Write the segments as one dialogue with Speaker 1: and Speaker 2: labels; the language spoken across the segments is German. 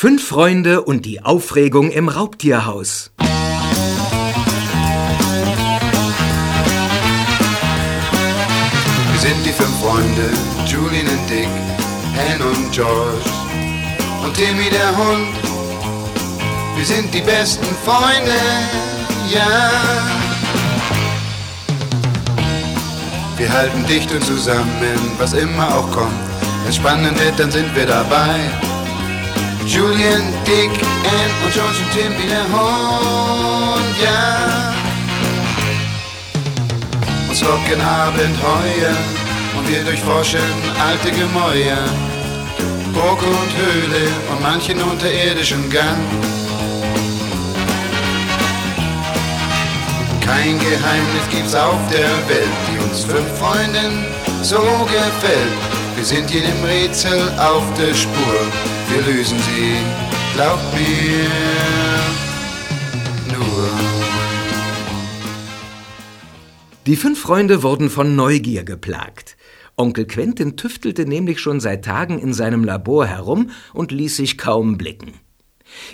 Speaker 1: Fünf Freunde und die Aufregung im Raubtierhaus.
Speaker 2: Wir sind die fünf Freunde, Julian und Dick, Hen und George und Timmy der Hund. Wir sind die besten Freunde, ja. Wir halten dicht und zusammen, was immer auch kommt. Wenn es spannend wird, dann sind wir dabei. Julian, Dick, Ann und George und Tim wie der Hund, ja. Uns locken Abenteuer und wir durchforschen alte Gemäuer. Burg und Höhle und manchen unterirdischen Gang. Kein Geheimnis gibt's auf der Welt, die uns fünf Freunden so gefällt. Wir sind jedem Rätsel auf der Spur, wir lösen sie, glaubt mir.
Speaker 1: Die fünf Freunde wurden von Neugier geplagt. Onkel Quentin tüftelte nämlich schon seit Tagen in seinem Labor herum und ließ sich kaum blicken.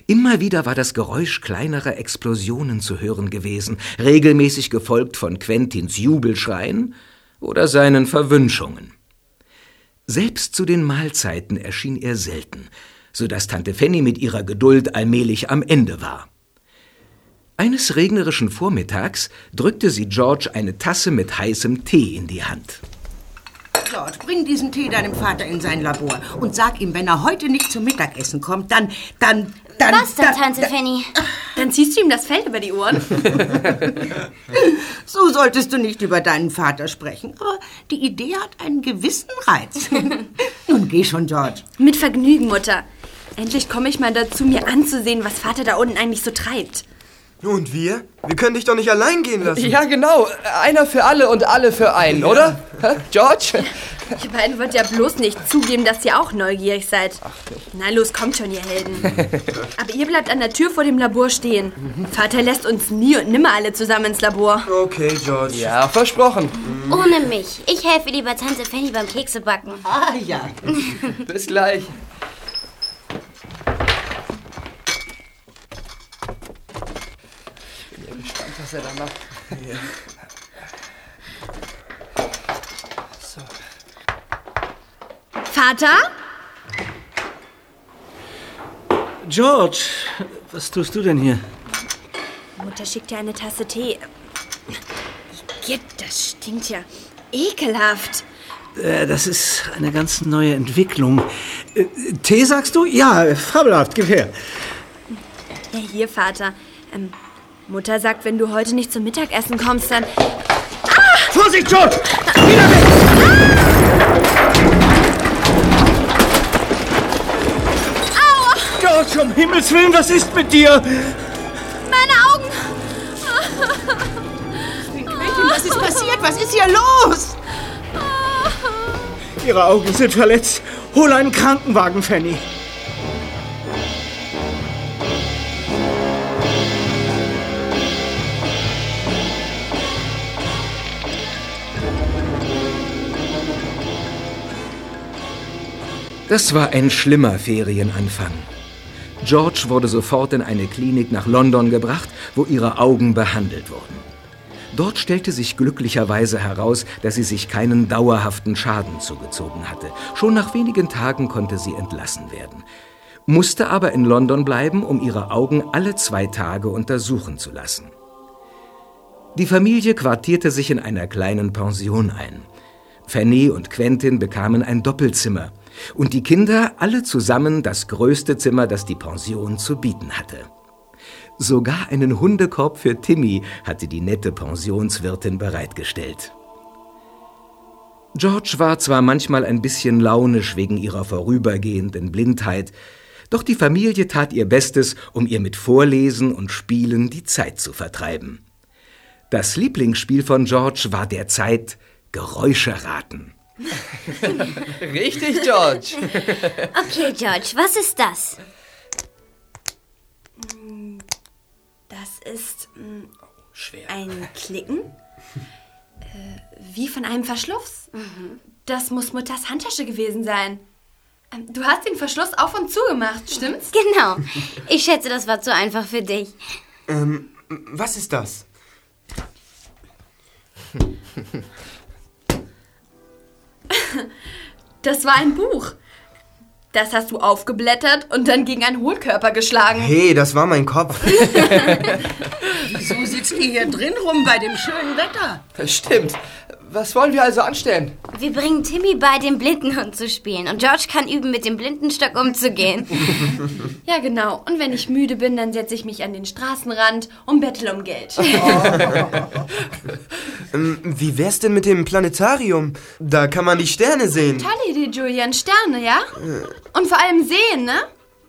Speaker 1: Immer wieder war das Geräusch kleinerer Explosionen zu hören gewesen, regelmäßig gefolgt von Quentins Jubelschreien oder seinen Verwünschungen. Selbst zu den Mahlzeiten erschien er selten, so dass Tante Fanny mit ihrer Geduld allmählich am Ende war. Eines regnerischen Vormittags drückte sie George eine Tasse mit heißem Tee in die Hand.
Speaker 3: George, bring diesen Tee deinem Vater in sein Labor und sag ihm, wenn er heute nicht zum Mittagessen kommt, dann, dann, dann...
Speaker 4: Was denn,
Speaker 3: dann,
Speaker 4: Tante Fanny?
Speaker 5: Dann ziehst du ihm das Fell über die Ohren.
Speaker 3: So solltest du nicht über deinen Vater sprechen. Aber die Idee hat einen gewissen Reiz. Nun geh schon, George.
Speaker 5: Mit Vergnügen, Mutter. Endlich komme ich mal dazu, mir anzusehen, was Vater da unten eigentlich so treibt.
Speaker 6: Und wir? Wir können dich doch nicht allein gehen lassen.
Speaker 7: Ja, genau. Einer für alle und alle für einen, oder? Hä? George?
Speaker 5: Ihr beiden wollt ja bloß nicht zugeben, dass ihr auch neugierig seid. Na los, kommt schon, ihr Helden. Aber ihr bleibt an der Tür vor dem Labor stehen. Vater lässt uns nie und nimmer alle zusammen ins Labor.
Speaker 6: Okay, George.
Speaker 7: Ja, versprochen.
Speaker 4: Ohne mich. Ich helfe lieber Tante Fanny beim Keksebacken.
Speaker 3: Ah, ja.
Speaker 7: Bis gleich. Ich bin ja gespannt, was er da macht.
Speaker 5: Vater?
Speaker 8: George, was tust du denn hier?
Speaker 5: Mutter schickt dir eine Tasse Tee. Geht, das stinkt ja ekelhaft.
Speaker 8: Äh, das ist eine ganz neue Entwicklung. Äh, Tee sagst du? Ja, fabelhaft, gib her.
Speaker 5: Ja, hier, Vater. Ähm, Mutter sagt, wenn du heute nicht zum Mittagessen kommst, dann...
Speaker 8: Vorsicht, George! Wieder weg! George, um Himmels Willen, was ist mit dir?
Speaker 5: Meine Augen!
Speaker 3: Was ist passiert? Was ist hier los?
Speaker 8: Ihre Augen sind verletzt. Hol einen Krankenwagen, Fanny.
Speaker 1: Das war ein schlimmer Ferienanfang. George wurde sofort in eine Klinik nach London gebracht, wo ihre Augen behandelt wurden. Dort stellte sich glücklicherweise heraus, dass sie sich keinen dauerhaften Schaden zugezogen hatte. Schon nach wenigen Tagen konnte sie entlassen werden, musste aber in London bleiben, um ihre Augen alle zwei Tage untersuchen zu lassen. Die Familie quartierte sich in einer kleinen Pension ein. Fanny und Quentin bekamen ein Doppelzimmer und die Kinder alle zusammen das größte Zimmer, das die Pension zu bieten hatte. Sogar einen Hundekorb für Timmy hatte die nette Pensionswirtin bereitgestellt. George war zwar manchmal ein bisschen launisch wegen ihrer vorübergehenden Blindheit, doch die Familie tat ihr Bestes, um ihr mit Vorlesen und Spielen die Zeit zu vertreiben. Das Lieblingsspiel von George war derzeit Geräusche raten.
Speaker 7: Richtig, George.
Speaker 4: Okay, George, was ist das?
Speaker 5: Das ist mm, ein Klicken. Äh, wie von einem Verschluss. Das muss Mutters Handtasche gewesen sein. Ähm, Du hast den Verschluss auf und zugemacht, stimmt's?
Speaker 4: Genau. Ich schätze, das war zu einfach für dich.
Speaker 6: Ähm, was ist das?
Speaker 5: Das war ein Buch. Das hast du aufgeblättert und dann gegen einen Hohlkörper geschlagen.
Speaker 6: Hey, das war mein Kopf.
Speaker 3: Wieso sitzt ihr hier drin rum bei dem schönen Wetter?
Speaker 7: Stimmt. Was wollen wir also anstellen?
Speaker 4: Wir bringen Timmy bei, den Blindenhund zu spielen. Und George kann üben, mit dem Blindenstock umzugehen.
Speaker 5: Ja, genau. Und wenn ich müde bin, dann setze ich mich an den Straßenrand und bettel um Geld.
Speaker 6: Ähm, wie wär's denn mit dem Planetarium? Da kann man die Sterne sehen.
Speaker 5: Tolle Idee, Julian. Sterne, ja? Und vor allem sehen, ne?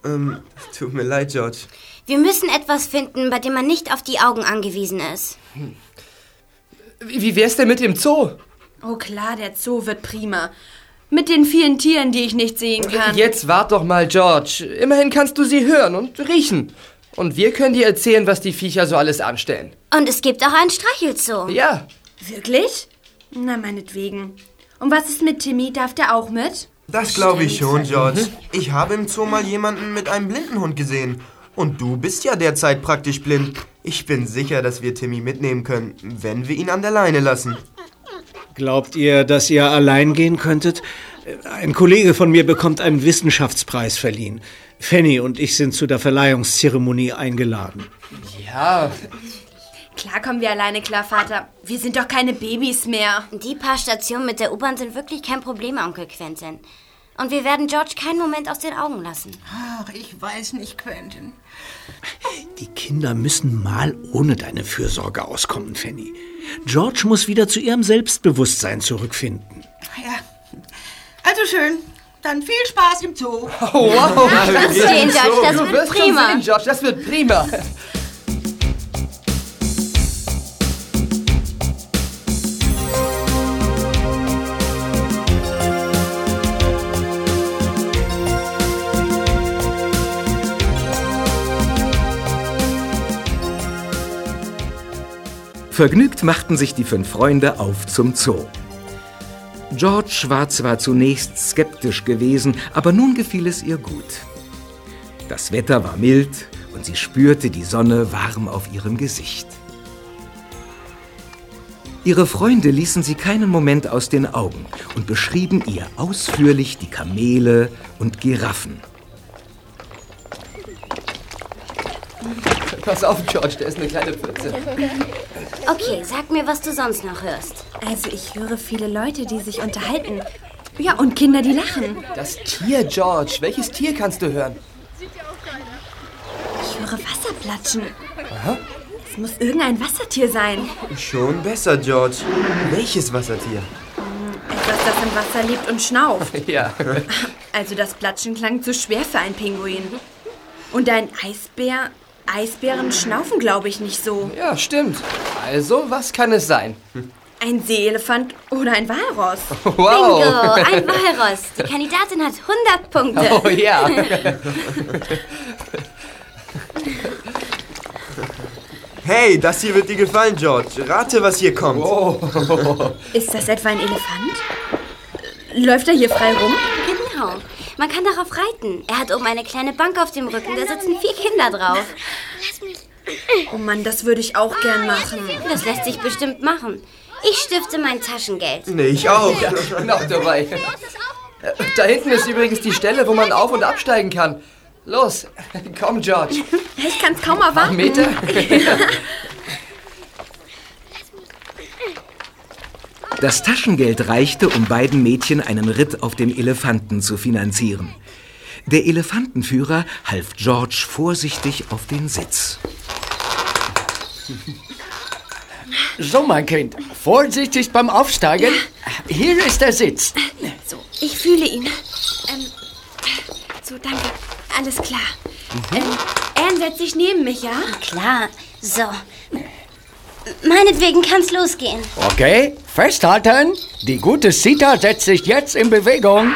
Speaker 6: Ähm, tut mir leid, George.
Speaker 4: Wir müssen etwas finden, bei dem man nicht auf die Augen angewiesen ist.
Speaker 7: Wie wie wär's denn mit dem Zoo?
Speaker 5: Oh klar, der Zoo wird prima. Mit den vielen Tieren, die ich nicht sehen kann.
Speaker 7: Jetzt wart doch mal, George. Immerhin kannst du sie hören und riechen. Und wir können dir erzählen, was die Viecher so alles anstellen.
Speaker 4: Und es gibt auch einen Streichelzoo.
Speaker 7: Ja,
Speaker 5: Wirklich? Na, meinetwegen. Und was ist mit Timmy? Darf der auch mit?
Speaker 6: Das glaube ich schon, George. Ich habe im Zoo mal jemanden mit einem Blindenhund gesehen. Und du bist ja derzeit praktisch blind. Ich bin sicher, dass wir Timmy mitnehmen können, wenn wir ihn an der Leine lassen.
Speaker 8: Glaubt ihr, dass ihr allein gehen könntet? Ein Kollege von mir bekommt einen Wissenschaftspreis verliehen. Fanny und ich sind zu der Verleihungszeremonie eingeladen.
Speaker 7: ja.
Speaker 5: Klar kommen wir alleine klar, Vater. Wir sind doch keine Babys mehr.
Speaker 4: Die paar Stationen mit der U-Bahn sind wirklich kein Problem, Onkel Quentin. Und wir werden George keinen Moment aus den Augen lassen.
Speaker 3: Ach, ich weiß nicht, Quentin.
Speaker 8: Die Kinder müssen mal ohne deine Fürsorge auskommen, Fanny. George muss wieder zu ihrem Selbstbewusstsein zurückfinden.
Speaker 3: Ja. Also schön. Dann viel Spaß im Zoo.
Speaker 7: Oh, wow.
Speaker 4: Das stehen, George, das
Speaker 7: du
Speaker 4: wird prima.
Speaker 7: sehen, George, das wird prima.
Speaker 1: Vergnügt machten sich die fünf Freunde auf zum Zoo. George war zwar zunächst skeptisch gewesen, aber nun gefiel es ihr gut. Das Wetter war mild und sie spürte die Sonne warm auf ihrem Gesicht. Ihre Freunde ließen sie keinen Moment aus den Augen und beschrieben ihr ausführlich die Kamele und Giraffen.
Speaker 7: Pass auf, George, der ist eine kleine Pfütze.
Speaker 4: Okay, sag mir, was du sonst noch hörst.
Speaker 5: Also ich höre viele Leute, die sich unterhalten. Ja, und Kinder, die lachen.
Speaker 7: Das Tier, George. Welches Tier kannst du hören?
Speaker 5: Ich höre Wasser platschen. Es muss irgendein Wassertier sein.
Speaker 6: Schon besser, George. Welches Wassertier?
Speaker 5: Etwas, das im Wasser lebt und schnauft.
Speaker 7: Ja.
Speaker 5: Also das Platschen klang zu schwer für einen Pinguin. Und ein Eisbär... Eisbären schnaufen, glaube ich, nicht so.
Speaker 7: Ja, stimmt. Also, was kann es sein?
Speaker 5: Ein Seeelefant oder ein Walross.
Speaker 4: Bingo,
Speaker 7: Wow.
Speaker 4: ein Walross. Die Kandidatin hat 100 Punkte.
Speaker 7: Oh ja.
Speaker 6: Hey, das hier wird dir gefallen, George. Rate, was hier kommt.
Speaker 5: Ist das etwa ein Elefant? Läuft er hier frei rum?
Speaker 4: Genau. Man kann darauf reiten. Er hat oben eine kleine Bank auf dem Rücken. Da sitzen vier Kinder drauf.
Speaker 5: Oh Mann, das würde ich auch gern machen.
Speaker 4: Das lässt sich bestimmt machen. Ich stifte mein Taschengeld.
Speaker 6: Nee, ich auch.
Speaker 7: Ich bin auch dabei. Äh, Da hinten ist übrigens die Stelle, wo man auf- und absteigen kann. Los, komm, George.
Speaker 5: Ich kann es kaum erwarten.
Speaker 7: Meter?
Speaker 1: Das Taschengeld reichte, um beiden Mädchen einen Ritt auf dem Elefanten zu finanzieren. Der Elefantenführer half George vorsichtig auf den Sitz.
Speaker 8: So, mein Kind, vorsichtig beim Aufsteigen. Hier ist der Sitz.
Speaker 5: So, ich fühle ihn. Ähm, so, danke. Alles klar. Ähm, Anne setzt sich neben mich, ja?
Speaker 4: Klar. So. Meinetwegen kann's losgehen.
Speaker 8: Okay, festhalten. Die gute Sita setzt sich jetzt in Bewegung.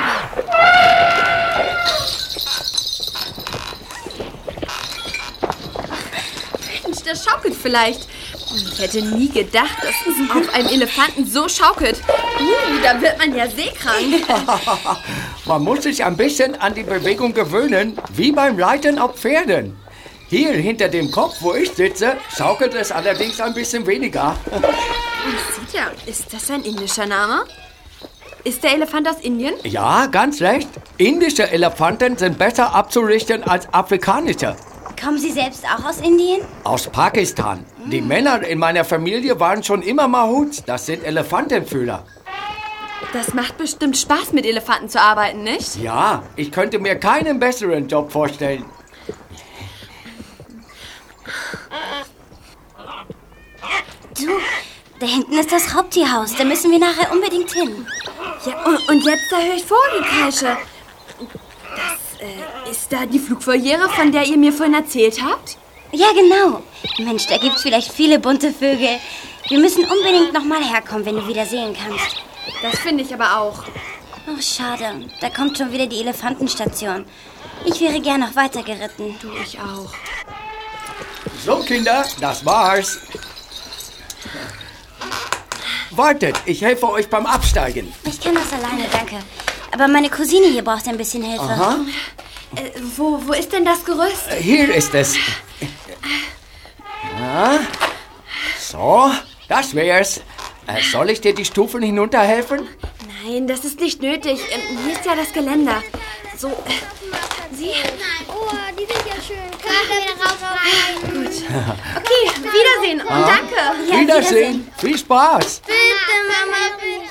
Speaker 5: Mensch, das schaukelt vielleicht. Ich hätte nie gedacht, dass es auf einem Elefanten so schaukelt. Uh, da wird man ja seekrank.
Speaker 9: Man muss sich ein bisschen an die Bewegung gewöhnen, wie beim Reiten auf Pferden. Hier hinter dem Kopf, wo ich sitze, schaukelt es allerdings ein bisschen weniger.
Speaker 5: Sieht ja, ist das ein indischer Name? Ist der Elefant aus Indien?
Speaker 9: Ja, ganz recht. Indische Elefanten sind besser abzurichten als afrikanische.
Speaker 4: Kommen Sie selbst auch aus Indien?
Speaker 9: Aus Pakistan. Die Männer in meiner Familie waren schon immer Mahuts. Das sind Elefantenfühler.
Speaker 5: Das macht bestimmt Spaß, mit Elefanten zu arbeiten, nicht?
Speaker 9: Ja, ich könnte mir keinen besseren Job vorstellen.
Speaker 4: Du, da hinten ist das Raubtierhaus. Da müssen wir nachher unbedingt hin.
Speaker 5: Ja, und, und jetzt da höre ich Vogelkreische. Das äh, ist da die Flugvoliere, von der ihr mir vorhin erzählt habt?
Speaker 4: Ja, genau. Mensch, da gibt's vielleicht viele bunte Vögel. Wir müssen unbedingt noch mal herkommen, wenn du wieder sehen kannst.
Speaker 5: Das finde ich aber auch.
Speaker 4: Oh, schade. Da kommt schon wieder die Elefantenstation. Ich wäre gern noch weiter geritten.
Speaker 5: Du, ich auch.
Speaker 9: So, Kinder, das war's. Wartet, ich helfe euch beim Absteigen.
Speaker 4: Ich kann das alleine, danke. Aber meine Cousine hier braucht ein bisschen Hilfe.
Speaker 9: Aha.
Speaker 5: Äh, wo, wo ist denn das Gerüst?
Speaker 9: Hier ist es. Ja. So, das wär's. Äh, Soll ich dir die Stufen hinunterhelfen?
Speaker 5: Nein, das ist nicht nötig. Ähm, Hier ist ja das Geländer. So, äh, Sie?
Speaker 10: Nein, oh, die sind ja schön. Können wir wieder rauf rein?
Speaker 5: Gut. Okay, Wiedersehen und
Speaker 9: Ah.
Speaker 5: danke.
Speaker 9: Wiedersehen. Viel Spaß.
Speaker 10: Bitte, Mama, bitte.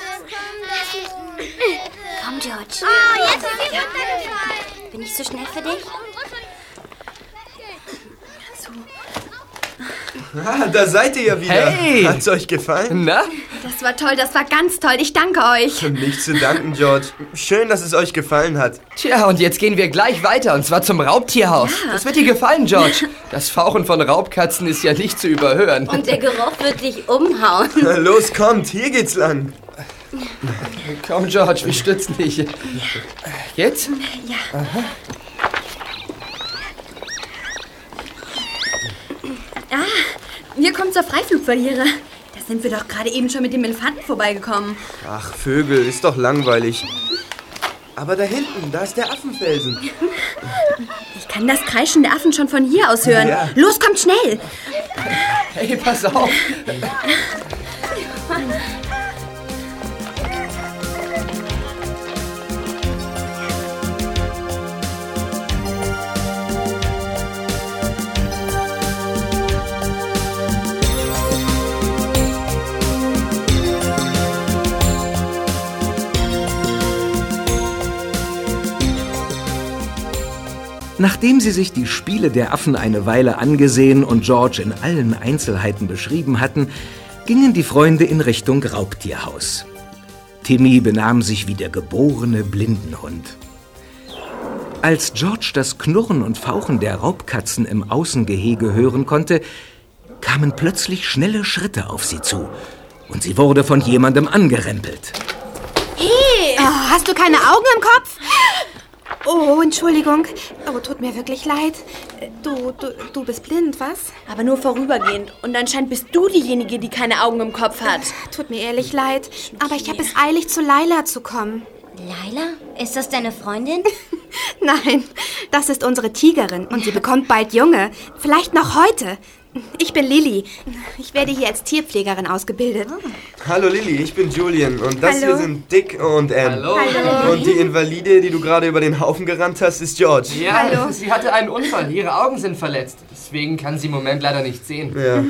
Speaker 4: Komm, George.
Speaker 10: Oh, jetzt ist sie runtergefallen.
Speaker 4: Bin ich zu schnell für dich?
Speaker 6: Ah, da seid ihr ja wieder.
Speaker 7: Hey.
Speaker 6: Hat's euch gefallen?
Speaker 7: Na?
Speaker 5: Das war toll, das war ganz toll. Ich danke euch.
Speaker 6: Nicht zu danken, George. Schön, dass es euch gefallen hat.
Speaker 7: Tja, und jetzt gehen wir gleich weiter, und zwar zum Raubtierhaus. Das wird dir gefallen, George. Das Fauchen von Raubkatzen ist ja nicht zu überhören.
Speaker 4: Und der Geruch wird dich umhauen.
Speaker 6: Los, kommt, hier geht's lang.
Speaker 7: Komm, George, wir stützen dich. Jetzt?
Speaker 5: Ja. Ah, wir kommen zur Freiflugvoliere. Da sind wir doch gerade eben schon mit dem Elefanten vorbeigekommen.
Speaker 6: Ach, Vögel, ist doch langweilig. Aber da hinten, da ist der Affenfelsen.
Speaker 5: Ich kann das Kreischen der Affen schon von hier aus hören.
Speaker 6: Ja.
Speaker 5: Los, kommt schnell.
Speaker 7: Hey, pass auf.
Speaker 1: Nachdem sie sich die Spiele der Affen eine Weile angesehen und George in allen Einzelheiten beschrieben hatten, gingen die Freunde in Richtung Raubtierhaus. Timmy benahm sich wie der geborene Blindenhund. Als George das Knurren und Fauchen der Raubkatzen im Außengehege hören konnte, kamen plötzlich schnelle Schritte auf sie zu und sie wurde von jemandem angerempelt.
Speaker 11: Hey! Oh, hast du keine Augen im Kopf? Oh, Entschuldigung. Oh, tut mir wirklich leid. Du, du, du bist blind, was?
Speaker 5: Aber nur vorübergehend. Und anscheinend bist du diejenige, die keine Augen im Kopf hat.
Speaker 11: Tut mir ehrlich leid. Aber ich habe es eilig, zu Laila zu kommen.
Speaker 4: Laila? Ist das deine Freundin?
Speaker 11: Nein, das ist unsere Tigerin und sie bekommt bald Junge. Vielleicht noch heute. Ich bin Lilly. Ich werde hier als Tierpflegerin ausgebildet.
Speaker 6: Hallo Lilly, ich bin Julian und das
Speaker 11: Hallo.
Speaker 6: hier sind Dick und Anne.
Speaker 7: Hallo.
Speaker 11: Hallo.
Speaker 6: Und die Invalide, die du gerade über den Haufen gerannt hast, ist George.
Speaker 7: Ja,
Speaker 11: Hallo.
Speaker 7: sie hatte einen Unfall. Ihre Augen sind verletzt. Deswegen kann sie im Moment leider nicht sehen.
Speaker 6: Ja.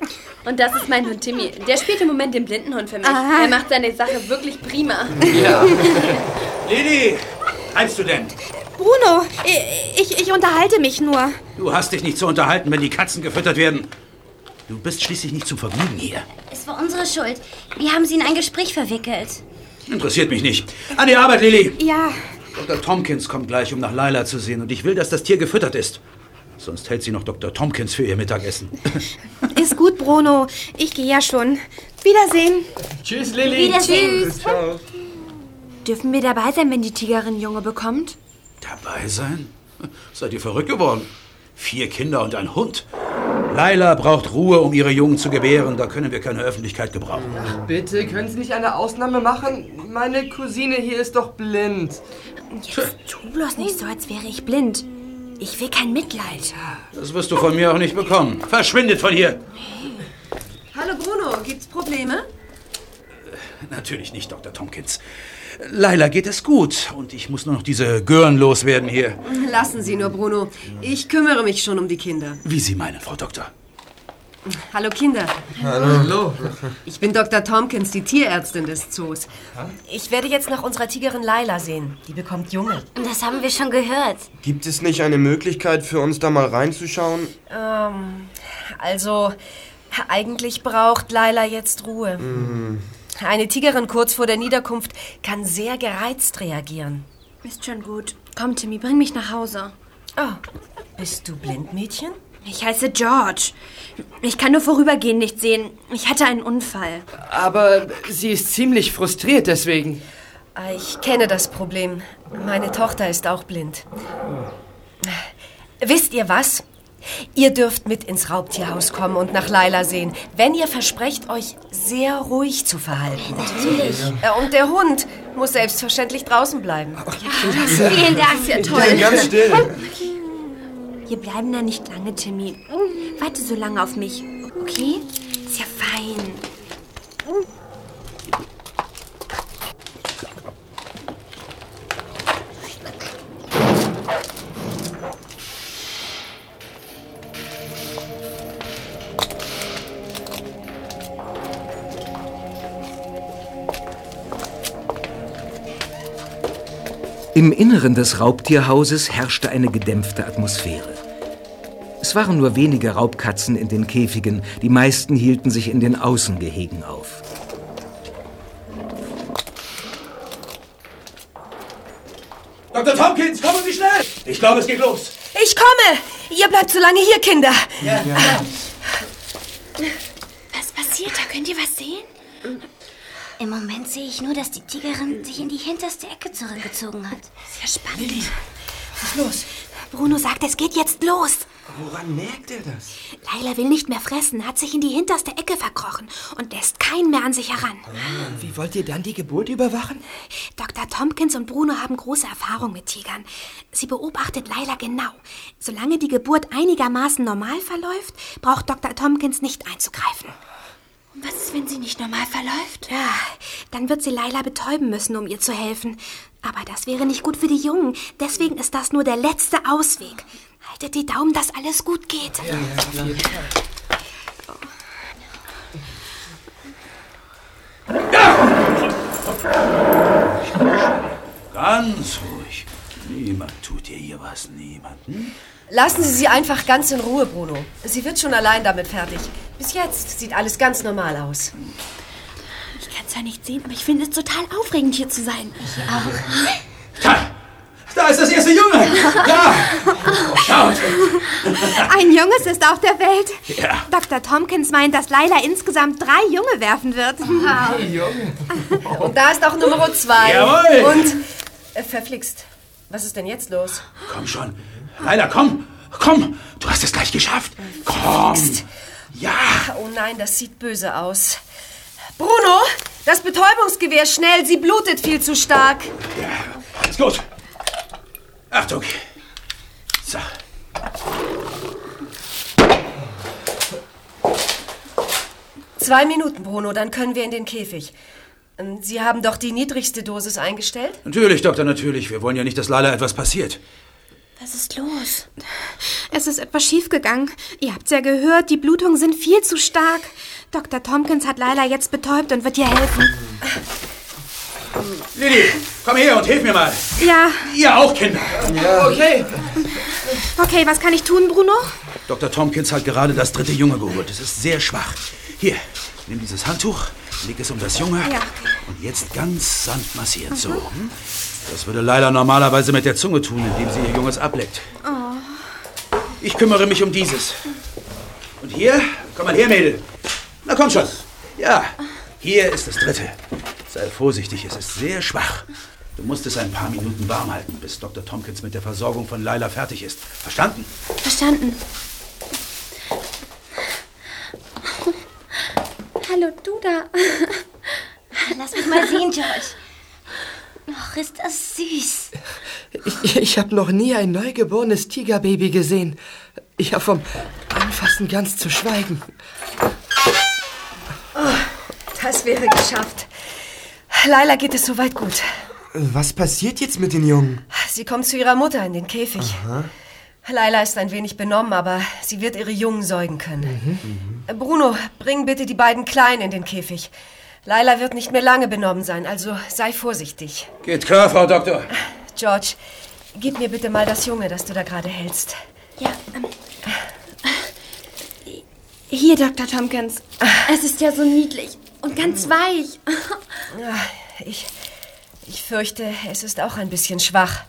Speaker 5: Und das ist mein Hund Timmy. Der spielt im Moment den Blindenhund für mich.
Speaker 11: Aha.
Speaker 5: Er macht seine Sache wirklich prima.
Speaker 7: Ja.
Speaker 12: Lili, treibst du denn?
Speaker 11: Bruno, ich, ich unterhalte mich nur.
Speaker 12: Du hast dich nicht zu unterhalten, wenn die Katzen gefüttert werden. Du bist schließlich nicht zum Vergnügen hier.
Speaker 4: Es war unsere Schuld. Wir haben sie in ein Gespräch verwickelt.
Speaker 12: Interessiert mich nicht. An die Arbeit, Lili.
Speaker 11: Ja,
Speaker 12: Dr. Tompkins kommt gleich, um nach Laila zu sehen. Und ich will, dass das Tier gefüttert ist. Sonst hält sie noch Dr. Tompkins für ihr Mittagessen.
Speaker 11: ist gut, Bruno. Ich gehe ja schon. Wiedersehen.
Speaker 7: Tschüss, Lilly.
Speaker 4: Wiedersehen.
Speaker 6: Ciao.
Speaker 5: Dürfen wir dabei sein, wenn die Tigerin Junge bekommt?
Speaker 12: Dabei sein? Seid ihr verrückt geworden? Vier Kinder und ein Hund. Laila braucht Ruhe, um ihre Jungen zu gebären. Da können wir keine Öffentlichkeit gebrauchen.
Speaker 7: Bitte, können Sie nicht eine Ausnahme machen? Meine Cousine hier ist doch blind.
Speaker 11: Jetzt tu bloß nicht so, als wäre ich blind. Ich will kein Mitleid.
Speaker 12: Das wirst du von mir auch nicht bekommen. Verschwindet von hier!
Speaker 13: Hallo Bruno, gibt's Probleme?
Speaker 12: Natürlich nicht, Dr. Tompkins. Laila geht es gut und ich muss nur noch diese Gören loswerden hier.
Speaker 13: Lassen Sie nur, Bruno. Ich kümmere mich schon um die Kinder.
Speaker 12: Wie Sie meinen, Frau Doktor.
Speaker 13: Hallo Kinder.
Speaker 6: Hallo.
Speaker 13: Ich bin Dr. Tompkins, die Tierärztin des Zoos. Ich werde jetzt nach unserer Tigerin Laila sehen. Die bekommt Junge.
Speaker 4: Das haben wir schon gehört.
Speaker 6: Gibt es nicht eine Möglichkeit für uns da mal reinzuschauen?
Speaker 13: Ähm, also, eigentlich braucht Laila jetzt Ruhe.
Speaker 6: Mhm.
Speaker 13: Eine Tigerin kurz vor der Niederkunft kann sehr gereizt reagieren.
Speaker 11: Ist schon gut. Komm, Timmy, bring mich nach Hause.
Speaker 13: Oh, bist du blind, Mädchen?
Speaker 11: Ich heiße George. Ich kann nur vorübergehend nicht sehen. Ich hatte einen Unfall.
Speaker 7: Aber sie ist ziemlich frustriert deswegen.
Speaker 13: Ich kenne das Problem. Meine Tochter ist auch blind. Wisst ihr was? Ihr dürft mit ins Raubtierhaus kommen und nach Laila sehen, wenn ihr versprecht, euch sehr ruhig zu verhalten.
Speaker 4: Natürlich.
Speaker 13: Äh, Und der Hund muss selbstverständlich draußen bleiben.
Speaker 11: Vielen Dank.
Speaker 13: Ja,
Speaker 11: toll.
Speaker 13: Ganz still.
Speaker 11: Wir bleiben da nicht lange, Timmy. Warte so lange auf mich, okay? Ist ja fein.
Speaker 1: Im Inneren des Raubtierhauses herrschte eine gedämpfte Atmosphäre. Es waren nur wenige Raubkatzen in den Käfigen, die meisten hielten sich in den Außengehegen auf.
Speaker 12: Dr. Tompkins, kommen Sie schnell! Ich glaube, es geht los.
Speaker 13: Ich komme! Ihr bleibt so lange hier, Kinder.
Speaker 11: Was passiert? Da könnt ihr was sehen?
Speaker 4: Im Moment sehe ich nur, dass die Tigerin sich in die hinterste Ecke zurückgezogen hat.
Speaker 11: Spannend.
Speaker 13: Was ist los?
Speaker 11: Bruno sagt, es geht jetzt los.
Speaker 6: Woran merkt er das?
Speaker 11: Laila will nicht mehr fressen, hat sich in die hinterste Ecke verkrochen und lässt keinen mehr an sich heran.
Speaker 7: Wie wollt ihr dann die Geburt überwachen?
Speaker 11: Dr. Tompkins und Bruno haben große Erfahrung mit Tigern. Sie beobachtet Laila genau. Solange die Geburt einigermaßen normal verläuft, braucht Dr. Tompkins nicht einzugreifen. Was ist, wenn sie nicht normal verläuft? Ja, dann wird sie Laila betäuben müssen, um ihr zu helfen. Aber das wäre nicht gut für die Jungen. Deswegen ist das nur der letzte Ausweg. Haltet die Daumen, dass alles gut geht.
Speaker 12: Ganz ruhig. Niemand tut dir hier was, niemand. Hm?
Speaker 13: Lassen Sie sie einfach ganz in Ruhe, Bruno. Sie wird schon allein damit fertig. Bis jetzt sieht alles ganz normal aus.
Speaker 11: Ich kann es ja nicht sehen, aber ich finde es total aufregend, hier zu sein.
Speaker 12: Da ist das erste Junge! Da! Schaut!
Speaker 11: Ein Junges ist auf der Welt.
Speaker 12: Ja.
Speaker 11: Dr. Tompkins meint, dass Laila insgesamt drei Junge werfen wird.
Speaker 13: Und da ist auch Nummer zwei.
Speaker 12: Jawohl.
Speaker 13: Und äh, verflixt. Was ist denn jetzt los?
Speaker 12: Komm schon. Leila, komm! Komm! Du hast es gleich geschafft. Komm! Ja!
Speaker 13: Oh nein, das sieht böse aus. Bruno, das Betäubungsgewehr schnell. Sie blutet viel zu stark.
Speaker 12: Ist gut. Achtung! So.
Speaker 13: Zwei Minuten, Bruno, dann können wir in den Käfig. Ähm, Sie haben doch die niedrigste Dosis eingestellt?
Speaker 12: Natürlich, Doktor, natürlich. Wir wollen ja nicht, dass Leila etwas passiert.
Speaker 11: Was ist los? Es ist etwas schiefgegangen. Ihr habt's ja gehört, die Blutungen sind viel zu stark. Dr. Tompkins hat Laila jetzt betäubt und wird ihr helfen.
Speaker 12: Lilly, komm her und hilf mir mal.
Speaker 11: Ja,
Speaker 12: Ihr auch, Kinder.
Speaker 7: Okay.
Speaker 11: okay, was kann ich tun, Bruno?
Speaker 12: Dr. Tompkins hat gerade das dritte Junge geholt. Es ist sehr schwach. Hier, nimm dieses Handtuch, leg es um das Junge
Speaker 11: Ja.
Speaker 12: und jetzt ganz sanft massiert. So. hm? Das würde Leila normalerweise mit der Zunge tun, indem sie ihr Junges ableckt.
Speaker 11: Oh.
Speaker 12: Ich kümmere mich um dieses. Und hier, komm mal her, Mädel. Na komm schon. Ja, hier ist das dritte. Sei vorsichtig, es ist sehr schwach. Du musst es ein paar Minuten warm halten, bis Dr. Tompkins mit der Versorgung von Leila fertig ist. Verstanden?
Speaker 11: Verstanden.
Speaker 5: Hallo, du da.
Speaker 4: Lass mich mal sehen, George. Ach, ist das süß.
Speaker 7: Ich, ich habe noch nie ein neugeborenes Tigerbaby gesehen. Ja, vom Anfassen ganz zu schweigen.
Speaker 13: Oh, das wäre geschafft. Laila geht es soweit gut.
Speaker 6: Was passiert jetzt mit den Jungen?
Speaker 13: Sie kommt zu ihrer Mutter in den Käfig.
Speaker 6: Aha.
Speaker 13: Laila ist ein wenig benommen, aber sie wird ihre Jungen säugen können.
Speaker 6: Mhm.
Speaker 13: Bruno, bring bitte die beiden Kleinen in den Käfig. Laila wird nicht mehr lange benommen sein, also sei vorsichtig.
Speaker 12: Geht klar, Frau Doktor.
Speaker 13: George, gib mir bitte mal das Junge, das du da gerade hältst.
Speaker 5: Ja, ähm, Hier, Dr. Tompkins. Es ist ja so niedlich und ganz weich.
Speaker 13: Ah, Ich, ich fürchte, es ist auch ein bisschen schwach.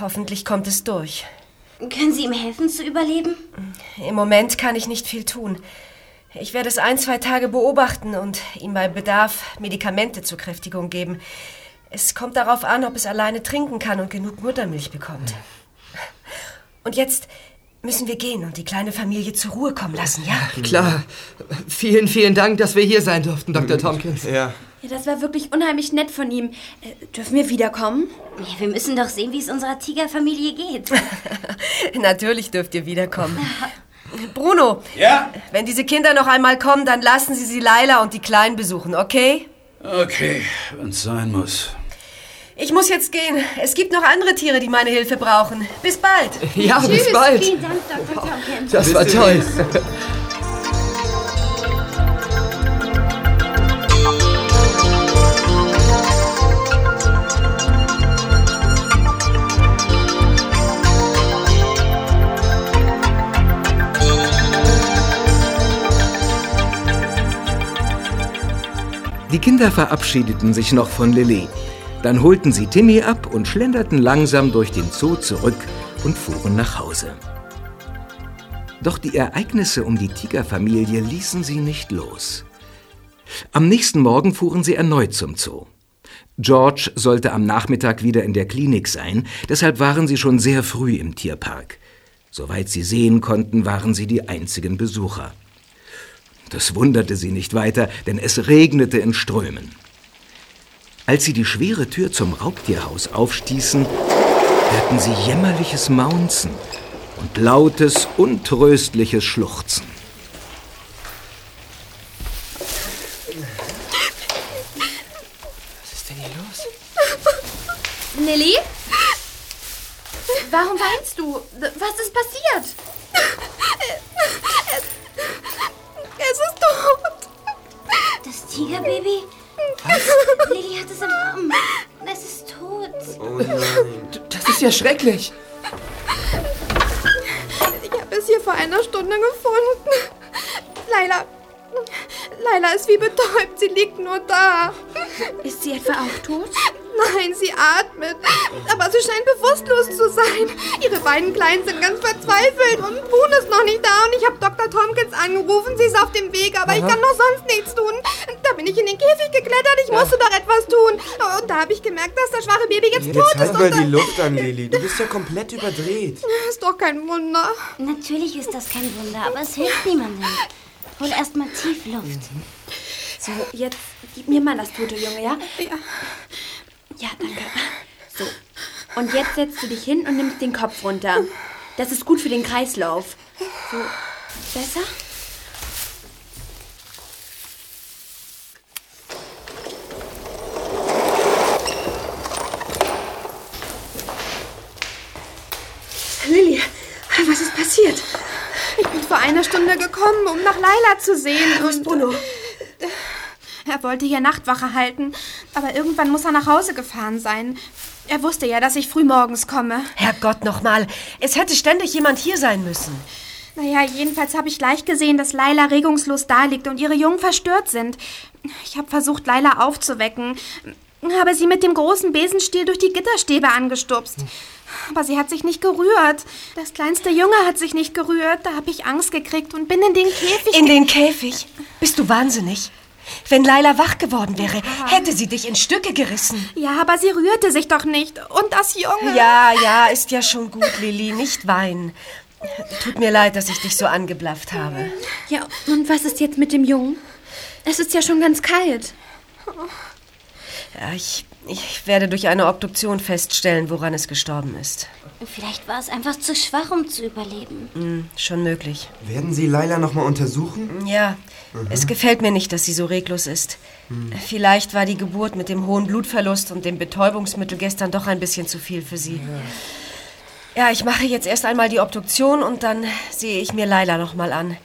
Speaker 13: Hoffentlich kommt es durch.
Speaker 4: Können Sie ihm helfen zu überleben?
Speaker 13: Im Moment kann ich nicht viel tun. Ich werde es ein, zwei Tage beobachten und ihm bei Bedarf Medikamente zur Kräftigung geben. Es kommt darauf an, ob es alleine trinken kann und genug Muttermilch bekommt. Und jetzt müssen wir gehen und die kleine Familie zur Ruhe kommen lassen, ja?
Speaker 7: Klar. Vielen, vielen Dank, dass wir hier sein durften, Dr. Tompkins.
Speaker 6: Ja.
Speaker 5: Ja, das war wirklich unheimlich nett von ihm. Äh, dürfen wir wiederkommen?
Speaker 4: Ja, wir müssen doch sehen, wie es unserer Tigerfamilie geht.
Speaker 13: Natürlich dürft ihr wiederkommen. Bruno,
Speaker 12: Ja?
Speaker 13: wenn diese Kinder noch einmal kommen, dann lassen Sie sie Laila und die Kleinen besuchen, okay?
Speaker 12: Okay, wenn's sein muss.
Speaker 13: Ich muss jetzt gehen. Es gibt noch andere Tiere, die meine Hilfe brauchen. Bis bald.
Speaker 7: Ja, bis bald.
Speaker 5: Vielen Dank, Dr. Tompkins.
Speaker 7: Das war toll.
Speaker 1: Die Kinder verabschiedeten sich noch von Lilly. Dann holten sie Timmy ab und schlenderten langsam durch den Zoo zurück und fuhren nach Hause. Doch die Ereignisse um die Tigerfamilie ließen sie nicht los. Am nächsten Morgen fuhren sie erneut zum Zoo. George sollte am Nachmittag wieder in der Klinik sein, deshalb waren sie schon sehr früh im Tierpark. Soweit sie sehen konnten, waren sie die einzigen Besucher. Das wunderte sie nicht weiter, denn es regnete in Strömen. Als sie die schwere Tür zum Raubtierhaus aufstießen, hörten sie jämmerliches Maunzen und lautes, untröstliches Schluchzen.
Speaker 7: Was ist denn hier los?
Speaker 5: Lilly?
Speaker 7: Ja schrecklich.
Speaker 11: Ich habe es hier vor einer Stunde gefunden. Laila. Laila ist wie betäubt. Sie liegt nur da.
Speaker 5: Ist sie etwa auch tot?
Speaker 11: Nein, sie atmet. Aber sie scheint bewusstlos zu sein. Ihre beiden Kleinen sind ganz verzweifelt und Bruno ist noch nicht da und ich habe Dr. Tompkins angerufen. Sie ist auf dem Weg, aber ich
Speaker 6: Aha.
Speaker 11: kann noch sonst nichts tun. Da bin ich in den Käfig geklettert. Ich musste doch etwas tun. Und da habe ich gemerkt, dass das schwache Baby jetzt
Speaker 6: Ja,
Speaker 11: tot
Speaker 6: jetzt halt
Speaker 11: ist.
Speaker 6: mal die Luft an, Lili. Du bist ja komplett überdreht.
Speaker 11: ist doch kein Wunder.
Speaker 4: Natürlich ist das kein Wunder, aber es hilft niemandem. Hol erst mal tief Luft.
Speaker 5: So, jetzt gib mir mal das tote Junge, ja?
Speaker 11: Ja.
Speaker 5: Ja, danke. So. Und jetzt setzt du dich hin und nimmst den Kopf runter. Das ist gut für den Kreislauf. So. Besser?
Speaker 11: Lilly, was ist passiert? Ich bin vor einer Stunde gekommen, um nach Laila zu sehen. Wo ist Bruno? Er wollte hier Nachtwache halten, aber irgendwann muss er nach Hause gefahren sein. Er wusste ja, dass ich früh morgens komme.
Speaker 13: Herrgott nochmal, es hätte ständig jemand hier sein müssen.
Speaker 11: Naja, jedenfalls habe ich gleich gesehen, dass Laila regungslos daliegt und ihre Jungen verstört sind. Ich habe versucht, Laila aufzuwecken, habe sie mit dem großen Besenstiel durch die Gitterstäbe angestupst. Aber sie hat sich nicht gerührt. Das kleinste Junge hat sich nicht gerührt. Da habe ich Angst gekriegt und bin in den Käfig.
Speaker 13: In den Käfig? Bist du wahnsinnig? Wenn Laila wach geworden wäre, hätte sie dich in Stücke gerissen.
Speaker 11: Ja, aber sie rührte sich doch nicht. Und das Junge.
Speaker 13: Ja, ja, ist ja schon gut, Lilly. Nicht weinen. Tut mir leid, dass ich dich so angeblafft habe.
Speaker 5: Ja, und was ist jetzt mit dem Jungen?
Speaker 14: Es ist ja schon ganz kalt.
Speaker 13: Ja, ich, ich werde durch eine Obduktion feststellen, woran es gestorben ist.
Speaker 4: Vielleicht war es einfach zu schwach, um zu überleben.
Speaker 13: Hm, schon möglich.
Speaker 6: Werden Sie Laila nochmal untersuchen?
Speaker 13: Ja,
Speaker 6: Mhm.
Speaker 13: es gefällt mir nicht, dass sie so reglos ist.
Speaker 6: Hm.
Speaker 13: Vielleicht war die Geburt mit dem hohen Blutverlust und dem Betäubungsmittel gestern doch ein bisschen zu viel für sie. Ja, ich mache jetzt erst einmal die Obduktion und dann sehe ich mir Laila noch mal an.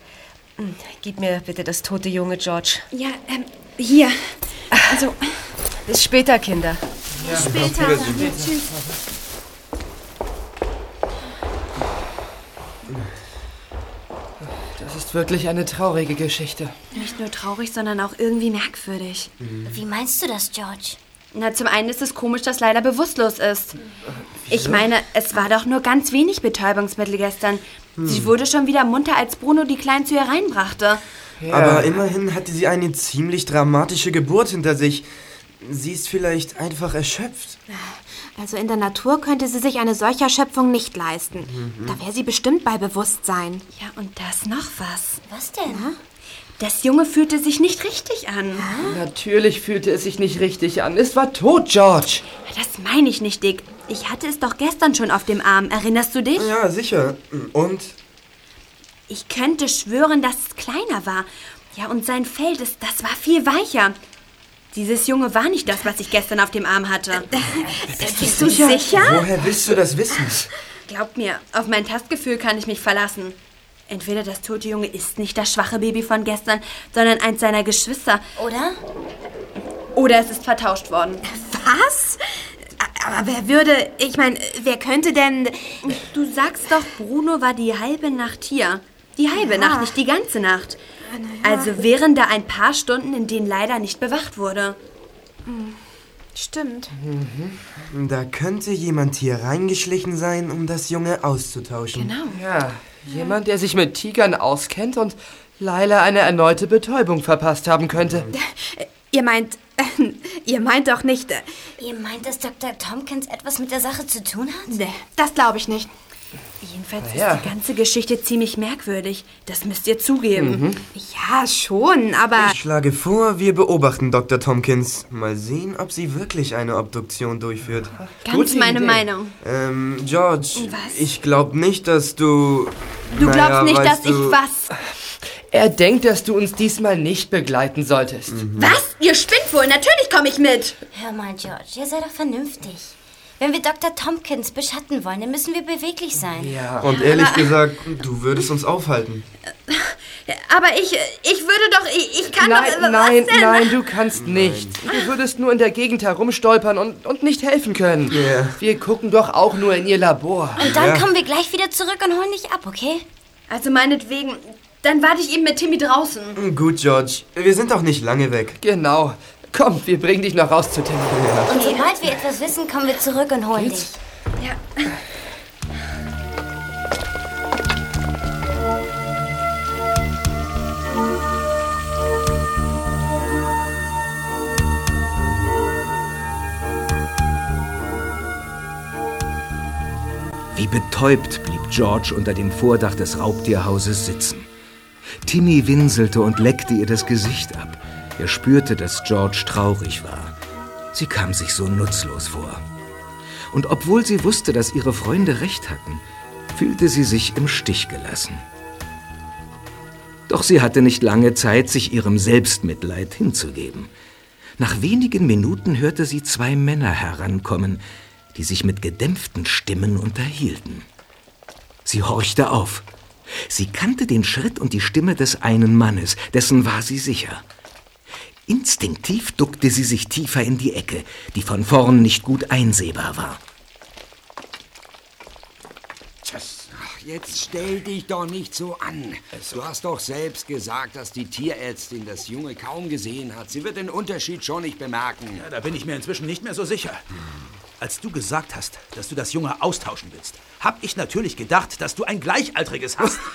Speaker 13: Hm, Gib mir bitte das tote junge George.
Speaker 5: Ja, ähm, hier. Also,
Speaker 13: Bis später, Kinder.
Speaker 5: bis später. Tschüss.
Speaker 7: Das ist wirklich eine traurige Geschichte.
Speaker 5: Nicht nur traurig, sondern auch irgendwie merkwürdig.
Speaker 4: Wie meinst du das, George?
Speaker 5: Na, zum einen ist es komisch, dass Leila bewusstlos ist. Ich meine, es war doch nur ganz wenig Betäubungsmittel gestern. Sie
Speaker 6: Hm.
Speaker 5: wurde schon wieder munter, als Bruno die Kleinen zu ihr reinbrachte.
Speaker 6: Aber immerhin hatte sie eine ziemlich dramatische Geburt hinter sich. Sie ist vielleicht einfach erschöpft.
Speaker 11: Also in der Natur könnte sie sich eine solche Erschöpfung nicht leisten.
Speaker 6: Mhm.
Speaker 11: Da wäre sie bestimmt bei Bewusstsein.
Speaker 5: Ja, und das noch was.
Speaker 4: Was denn?
Speaker 5: Das Junge fühlte sich nicht richtig an.
Speaker 7: Natürlich fühlte es sich nicht richtig an. Es war tot, George.
Speaker 5: Das meine ich nicht, Dick. Ich hatte es doch gestern schon auf dem Arm. Erinnerst du dich?
Speaker 6: Ja, sicher. Und?
Speaker 5: Ich könnte schwören, dass es kleiner war. Ja, und sein Fell, das, das war viel weicher. Dieses Junge war nicht das, was ich gestern auf dem Arm hatte. Bist du sicher?
Speaker 6: Woher willst du das wissen?
Speaker 5: Glaub mir, auf mein Tastgefühl kann ich mich verlassen. Entweder das tote Junge ist nicht das schwache Baby von gestern, sondern eins seiner Geschwister.
Speaker 4: Oder?
Speaker 5: Oder es ist vertauscht worden.
Speaker 11: Was? Aber wer würde, ich meine, wer könnte denn...
Speaker 5: Du sagst doch, Bruno war die halbe Nacht hier. Die halbe
Speaker 11: Ja.
Speaker 5: Nacht, nicht die ganze Nacht. Also wären da ein paar Stunden, in denen leider nicht bewacht wurde.
Speaker 11: Stimmt.
Speaker 6: Da könnte jemand hier reingeschlichen sein, um das Junge auszutauschen.
Speaker 5: Genau.
Speaker 7: Ja, jemand, der sich mit Tigern auskennt und Laila eine erneute Betäubung verpasst haben könnte.
Speaker 11: Ihr meint, ihr meint doch nicht... Äh,
Speaker 4: Ihr meint, dass Dr. Tompkins etwas mit der Sache zu tun hat?
Speaker 11: nee, das glaube ich nicht.
Speaker 5: Jedenfalls
Speaker 7: ja.
Speaker 5: ist die ganze Geschichte ziemlich merkwürdig. Das müsst ihr zugeben.
Speaker 7: Mhm.
Speaker 11: Ja, schon, aber...
Speaker 6: Ich schlage vor, wir beobachten Dr. Tompkins. Mal sehen, ob sie wirklich eine Obduktion durchführt.
Speaker 5: Ganz
Speaker 7: Gute
Speaker 5: meine
Speaker 7: Idee.
Speaker 5: Meinung.
Speaker 6: Ähm, George,
Speaker 5: Was?
Speaker 6: ich glaube nicht, dass du...
Speaker 5: Du
Speaker 6: naja,
Speaker 5: glaubst nicht, dass ich
Speaker 6: du,
Speaker 5: was...
Speaker 7: Er denkt, dass du uns diesmal nicht begleiten solltest.
Speaker 5: Was? Ihr spinnt wohl. Natürlich komme ich mit.
Speaker 4: Hör mal, George, ihr seid doch vernünftig. Wenn wir Dr. Tompkins beschatten wollen, dann müssen wir beweglich sein.
Speaker 7: Ja.
Speaker 6: Und ehrlich gesagt, du würdest uns aufhalten.
Speaker 5: Aber ich, ich würde doch, ich, ich kann
Speaker 7: Nein,
Speaker 5: doch, was
Speaker 7: nein,
Speaker 5: denn?
Speaker 7: nein, du kannst nicht. Du würdest nur in der Gegend herumstolpern und, und nicht helfen können.
Speaker 6: Ja.
Speaker 7: Wir gucken doch auch nur in ihr Labor.
Speaker 4: Und dann
Speaker 6: Ja.
Speaker 4: kommen wir gleich wieder zurück und holen dich ab, okay?
Speaker 5: Also meinetwegen, dann warte ich eben mit Timmy draußen.
Speaker 6: Gut, George. Wir sind doch nicht lange weg.
Speaker 7: Genau. Komm, wir bringen dich noch raus zu Timmy.
Speaker 4: Und sobald wir etwas wissen, kommen wir zurück und holen dich.
Speaker 5: Ja.
Speaker 1: Wie betäubt blieb George unter dem Vordach des Raubtierhauses sitzen. Timmy winselte und leckte ihr das Gesicht ab. Er spürte, dass George traurig war. Sie kam sich so nutzlos vor. Und obwohl sie wusste, dass ihre Freunde recht hatten, fühlte sie sich im Stich gelassen. Doch sie hatte nicht lange Zeit, sich ihrem Selbstmitleid hinzugeben. Nach wenigen Minuten hörte sie zwei Männer herankommen, die sich mit gedämpften Stimmen unterhielten. Sie horchte auf. Sie kannte den Schritt und die Stimme des einen Mannes, dessen war sie sicher. Instinktiv duckte sie sich tiefer in die Ecke, die von vorn nicht gut einsehbar war.
Speaker 15: Ach, jetzt stell dich doch nicht so an. Du hast doch selbst gesagt, dass die Tierärztin das Junge kaum gesehen hat. Sie wird den Unterschied schon nicht bemerken.
Speaker 12: Ja, da bin ich mir inzwischen nicht mehr so sicher. Als du gesagt hast, dass du das Junge austauschen willst, hab ich natürlich gedacht, dass du ein Gleichaltriges hast.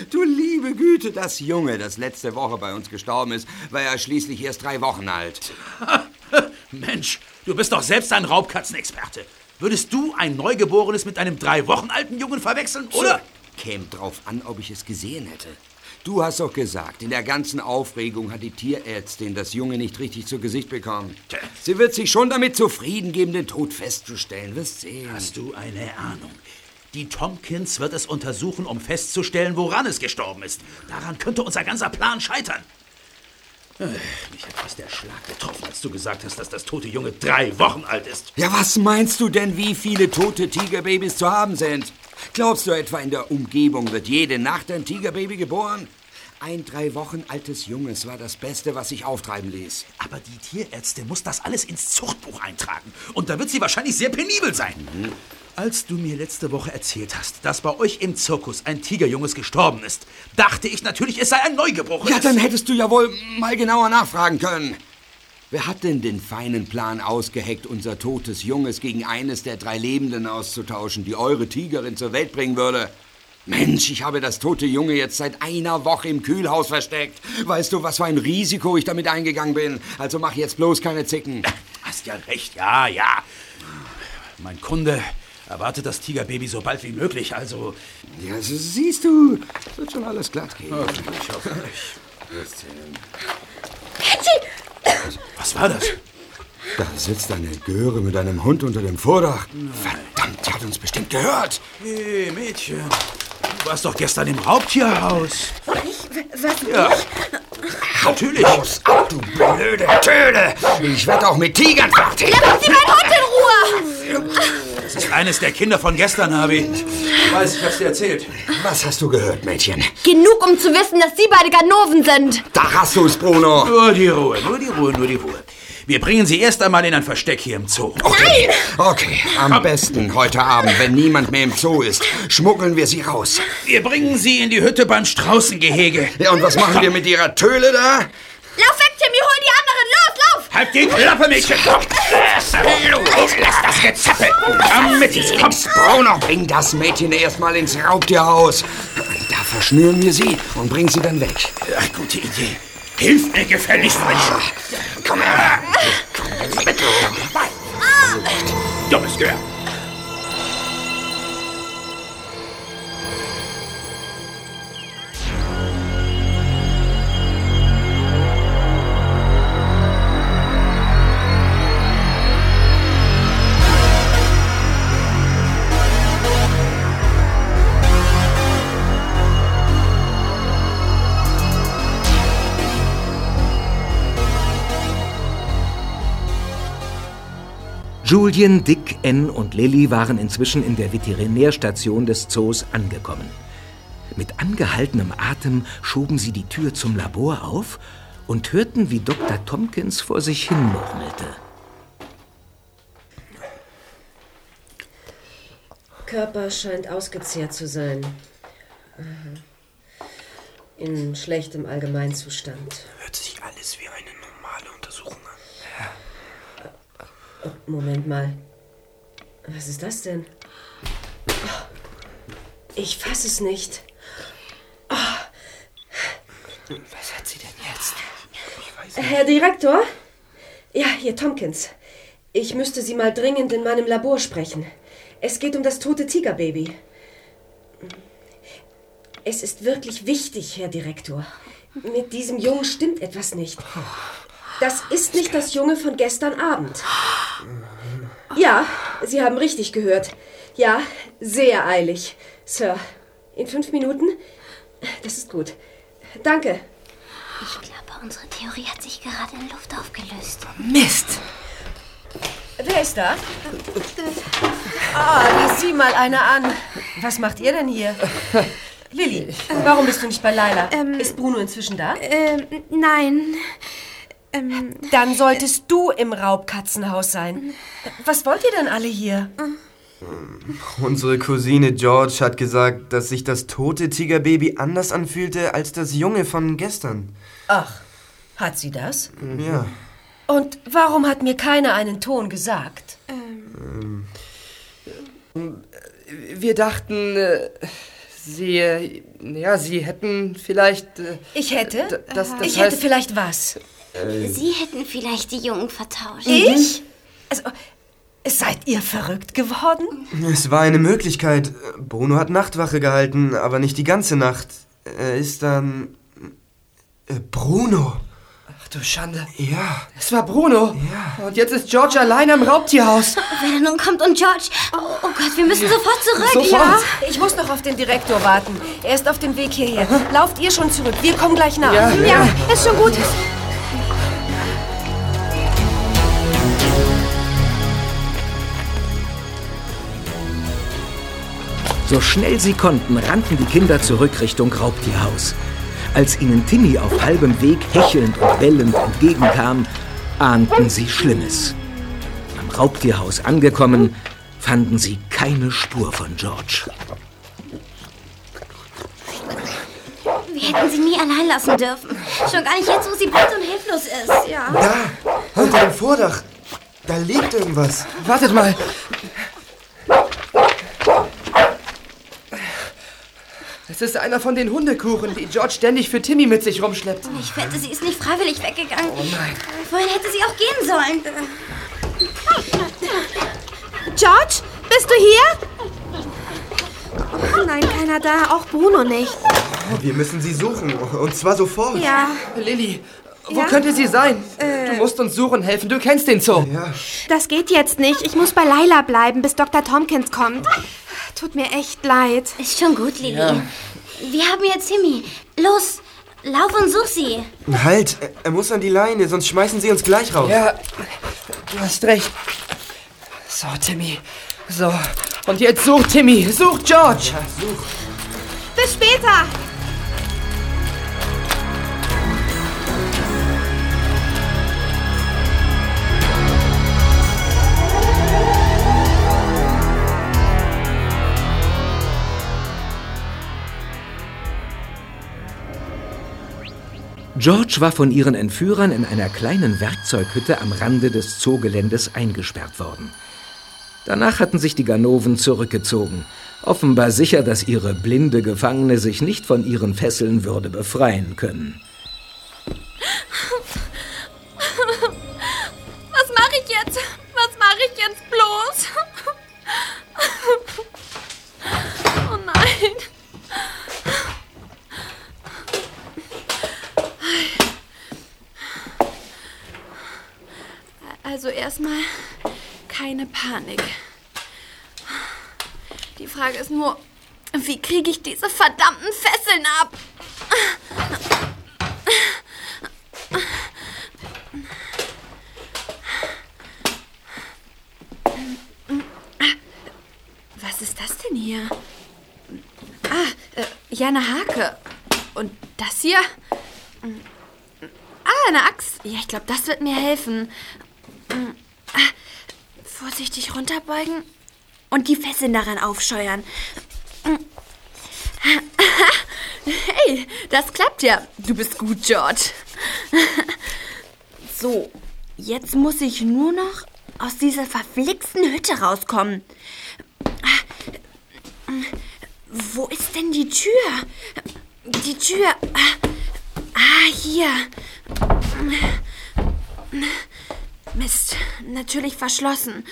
Speaker 15: Du liebe Güte, das Junge, das letzte Woche bei uns gestorben ist, war ja schließlich erst drei Wochen alt.
Speaker 12: Mensch, du bist doch selbst ein Raubkatzenexperte. Würdest du ein Neugeborenes mit einem drei Wochen alten Jungen verwechseln, oder?
Speaker 15: Käme drauf an, ob ich es gesehen hätte. Du hast doch gesagt, in der ganzen Aufregung hat die Tierärztin das Junge nicht richtig zu Gesicht bekommen. Sie wird sich schon damit zufrieden geben, den Tod festzustellen. Wirst sehen.
Speaker 12: Hast du eine Ahnung? Die Tompkins wird es untersuchen, um festzustellen, woran es gestorben ist. Daran könnte unser ganzer Plan scheitern. Äh, Mich hat fast der Schlag getroffen, als du gesagt hast, dass das tote Junge drei Wochen alt ist.
Speaker 15: Ja, was meinst du denn, wie viele tote Tigerbabys zu haben sind? Glaubst du etwa, in der Umgebung wird jede Nacht ein Tigerbaby geboren? Ein drei Wochen altes Junges war das Beste, was sich auftreiben ließ.
Speaker 12: Aber die Tierärztin muss das alles ins Zuchtbuch eintragen. Und da wird sie wahrscheinlich sehr penibel sein. Als du mir letzte Woche erzählt hast, dass bei euch im Zirkus ein Tigerjunges gestorben ist, dachte ich natürlich, es sei ein Neugebrochenes.
Speaker 15: Ja, dann hättest du ja wohl mal genauer nachfragen können. Wer hat denn den feinen Plan ausgeheckt, unser totes Junges gegen eines der drei Lebenden auszutauschen, die eure Tigerin zur Welt bringen würde? Mensch, ich habe das tote Junge jetzt seit einer Woche im Kühlhaus versteckt. Weißt du, was für ein Risiko ich damit eingegangen bin? Also mach jetzt bloß keine Zicken.
Speaker 12: Hast ja recht, ja, ja. Mein Kunde erwartet das Tigerbaby so bald wie möglich, also...
Speaker 15: Ja, so siehst du, wird schon alles glatt gehen.
Speaker 12: Hoffentlich, hoffentlich.
Speaker 11: Hatchie!
Speaker 12: Was war das?
Speaker 15: Da sitzt eine Göre mit einem Hund unter dem Vordach. Verdammt, die hat uns bestimmt gehört.
Speaker 12: Hey, Mädchen. Du warst doch gestern im Raubtierhaus.
Speaker 11: Ich? Was?
Speaker 12: Ja. Natürlich.
Speaker 15: Los ab, du blöde Töne. Ich werde auch mit Tigern fertig.
Speaker 11: Lassen Sie meinen Hund in Ruhe!
Speaker 12: Das ist eines der Kinder von gestern, Harvey. Ich weiß, ich hab's dir erzählt.
Speaker 15: Was hast du gehört, Mädchen?
Speaker 5: Genug, um zu wissen, dass Sie beide Ganoven sind.
Speaker 15: Da hast du's, Bruno.
Speaker 12: Nur die Ruhe, nur die Ruhe, nur die Ruhe. Wir bringen sie erst einmal in ein Versteck hier im Zoo.
Speaker 15: Okay. Okay, am besten heute Abend, wenn niemand mehr im Zoo ist, schmuggeln wir sie raus.
Speaker 12: Wir bringen sie in die Hütte beim Straußengehege.
Speaker 15: Ja, und was machen wir mit ihrer Töle da?
Speaker 5: Lauf weg, Timmy, hol die anderen. Los, lauf!
Speaker 12: Halt die Klappe, Mädchen! Los, lass das Gezappel! Komm mit, komm!
Speaker 15: Bruno, bring das Mädchen erstmal ins Raubtierhaus. Da verschnüren wir sie und bringen sie dann weg.
Speaker 12: Ach, gute Idee. Hilf mir gefälligst, Mensch!
Speaker 15: Komm her.
Speaker 12: Dummes Gehör!
Speaker 1: Julian, Dick, Ann und Lilly waren inzwischen in der Veterinärstation des Zoos angekommen. Mit angehaltenem Atem schoben sie die Tür zum Labor auf und hörten, wie Dr. Tompkins vor sich hin murmelte.
Speaker 13: Körper scheint ausgezehrt zu sein. In schlechtem Allgemeinzustand.
Speaker 6: Hört sich alles wie eine normale Untersuchung an.
Speaker 13: Moment mal. Was ist das denn? Oh, Ich fasse es nicht.
Speaker 6: Was hat sie denn jetzt?
Speaker 13: Herr Direktor? Ja, hier Tompkins. Ich müsste Sie mal dringend in meinem Labor sprechen. Es geht um das tote Tigerbaby. Es ist wirklich wichtig, Herr Direktor. Mit diesem Jungen stimmt etwas nicht. Das ist nicht das Junge von gestern Abend. Ja, Sie haben richtig gehört. Ja, sehr eilig. Sir, in fünf Minuten? Das ist gut. Danke.
Speaker 4: Ich glaube, unsere Theorie hat sich gerade in Luft aufgelöst.
Speaker 13: Mist! Wer ist da? Ah, sieh mal einer an. Was macht ihr denn hier? Lilly, warum bist du nicht bei Laila? ist Bruno inzwischen da?
Speaker 11: Ähm, nein. Ähm,
Speaker 13: Dann solltest du im Raubkatzenhaus sein. Was wollt ihr denn alle hier?
Speaker 6: Unsere Cousine George hat gesagt, dass sich das tote Tigerbaby anders anfühlte als das junge von gestern.
Speaker 13: Ach, hat sie das?
Speaker 6: Ja.
Speaker 13: Und warum hat mir keiner einen Ton gesagt?
Speaker 7: Wir dachten, äh, Sie, ja, Sie hätten vielleicht. äh,
Speaker 13: Ich hätte?
Speaker 7: Das, das
Speaker 13: ich
Speaker 7: heißt,
Speaker 13: hätte vielleicht was.
Speaker 4: Sie hätten vielleicht die Jungen vertauscht.
Speaker 13: Ich? Also, seid ihr verrückt geworden?
Speaker 6: Es war eine Möglichkeit. Bruno hat Nachtwache gehalten, aber nicht die ganze Nacht. Er ist dann. Äh, Bruno.
Speaker 7: Ach du Schande.
Speaker 6: Ja.
Speaker 7: Es war Bruno. Ja. Und jetzt ist George allein am Raubtierhaus.
Speaker 4: Wenn er nun kommt und George. Oh, oh Gott, wir müssen sofort zurück.
Speaker 7: Sofort.
Speaker 13: Ja, ich muss noch auf den Direktor warten. Er ist auf dem Weg hierher. Lauft ihr schon zurück. Wir kommen gleich nach.
Speaker 7: Ja,
Speaker 11: Ja, ist schon gut.
Speaker 1: So schnell sie konnten, rannten die Kinder zurück Richtung Raubtierhaus. Als ihnen Timmy auf halbem Weg hechelnd und bellend entgegenkam, ahnten sie Schlimmes. Am Raubtierhaus angekommen, fanden sie keine Spur von George.
Speaker 4: Wir hätten sie nie allein lassen dürfen. Schon gar nicht jetzt, wo sie blind und hilflos ist. Ja.
Speaker 6: Da, unter dem Vordach. Da liegt irgendwas.
Speaker 7: Wartet mal. Es ist einer von den Hundekuchen, die George ständig für Timmy mit sich rumschleppt.
Speaker 4: Ich wette, sie ist nicht freiwillig weggegangen.
Speaker 7: Oh nein.
Speaker 4: Vorhin hätte sie auch gehen sollen.
Speaker 11: George, bist du hier? Oh, nein, keiner da. Auch Bruno nicht.
Speaker 6: Oh, wir müssen sie suchen. Und zwar sofort.
Speaker 11: Ja.
Speaker 7: Lilly, wo
Speaker 11: Ja?
Speaker 7: könnte sie sein?
Speaker 11: Äh.
Speaker 7: Du musst uns suchen helfen. Du kennst den Zoo.
Speaker 6: Ja.
Speaker 11: Das geht jetzt nicht. Ich muss bei Laila bleiben, bis Dr. Tompkins kommt. Tut mir echt leid.
Speaker 4: Ist schon gut, Lilly.
Speaker 7: Ja.
Speaker 4: Wir haben jetzt Timmy. Los, lauf und such sie.
Speaker 6: Halt, er- er muss an die Leine, sonst schmeißen sie uns gleich raus.
Speaker 7: Ja, du hast recht. So, Timmy. So, und jetzt such Timmy. Such George.
Speaker 6: Ja, such.
Speaker 11: Bis später.
Speaker 1: George war von ihren Entführern in einer kleinen Werkzeughütte am Rande des Zoogeländes eingesperrt worden. Danach hatten sich die Ganoven zurückgezogen, offenbar sicher, dass ihre blinde Gefangene sich nicht von ihren Fesseln würde befreien können.
Speaker 5: Was mache ich jetzt? Was mache ich jetzt bloß? Oh nein. Also erstmal keine Panik. Die Frage ist nur, wie kriege ich diese verdammten Fesseln ab? Was ist das denn hier? Ah, äh, ja, eine Hake. Und das hier? Ah, eine Axt. Ja, ich glaube, das wird mir helfen. Vorsichtig runterbeugen und die Fesseln daran aufscheuern. Hey, das klappt ja. Du bist gut, George. So, jetzt muss ich nur noch aus dieser verflixten Hütte rauskommen. Wo ist denn die Tür? Die Tür. Ah, hier. Mist, natürlich verschlossen.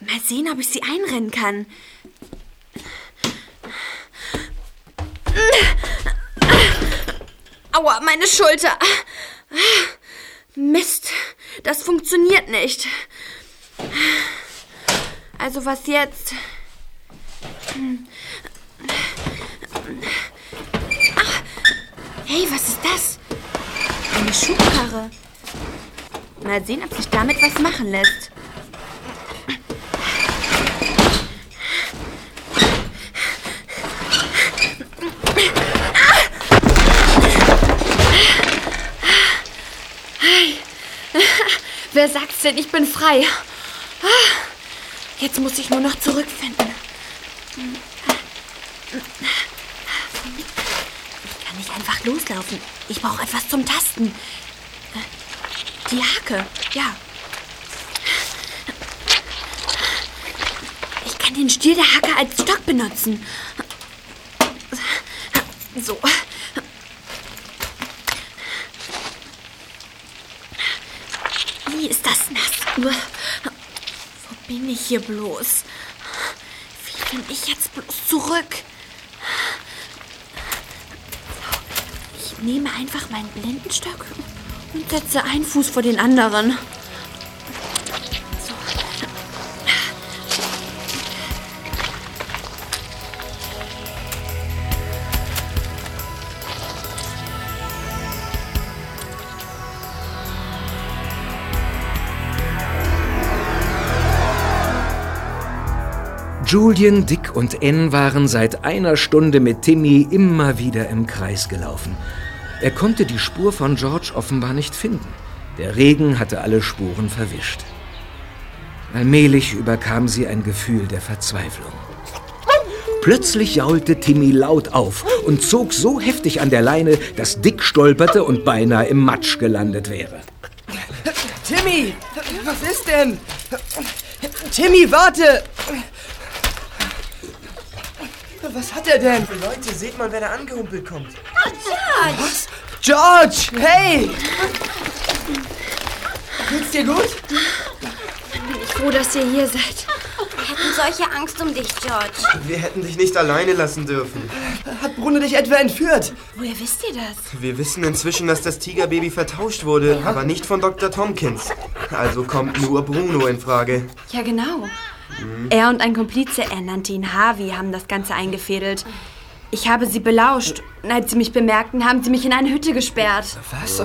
Speaker 5: Mal sehen, ob ich sie einrennen kann. Aua, meine Schulter. Mist, das funktioniert nicht. Also was jetzt? Ach, hey, was ist das? Schubkarre. Mal sehen, ob sich damit was machen lässt. Wer sagt's denn? Ich bin frei. Jetzt muss ich nur noch zurückfinden. Ich kann nicht einfach loslaufen. Ich brauche etwas zum Tasten. Die Hake, ja. Ich kann den Stiel der Hacke als Stock benutzen. So. Wie ist das nass? Wo bin ich hier bloß? Wie
Speaker 11: finde ich jetzt bloß zurück? Ich nehme einfach meinen Blindenstock und setze einen Fuß vor den anderen.
Speaker 1: Julian, Dick und Ann waren seit einer Stunde mit Timmy immer wieder im Kreis gelaufen. Er konnte die Spur von George offenbar nicht finden. Der Regen hatte alle Spuren verwischt. Allmählich überkam sie ein Gefühl der Verzweiflung. Plötzlich jaulte Timmy laut auf und zog so heftig an der Leine, dass Dick stolperte und beinahe im Matsch gelandet wäre.
Speaker 7: Timmy, was ist denn? Timmy, warte! Was hat er denn?
Speaker 6: Leute, seht mal, wer da angehumpelt kommt.
Speaker 4: Oh, George!
Speaker 7: Was? George, hey! Geht's dir gut?
Speaker 5: Bin ich froh, dass ihr hier seid.
Speaker 4: Wir hatten solche Angst um dich, George.
Speaker 6: Wir hätten dich nicht alleine lassen dürfen.
Speaker 7: Hat Bruno dich etwa entführt?
Speaker 5: Woher wisst ihr das?
Speaker 6: Wir wissen inzwischen, dass das Tigerbaby vertauscht wurde, aber nicht von Dr. Tompkins. Also kommt nur Bruno in Frage.
Speaker 5: Ja, genau. Er und ein Komplize, er nannte ihn Harvey, haben das Ganze eingefädelt. Ich habe sie belauscht. Und als sie mich bemerkten, haben sie mich in eine Hütte gesperrt.
Speaker 7: Was?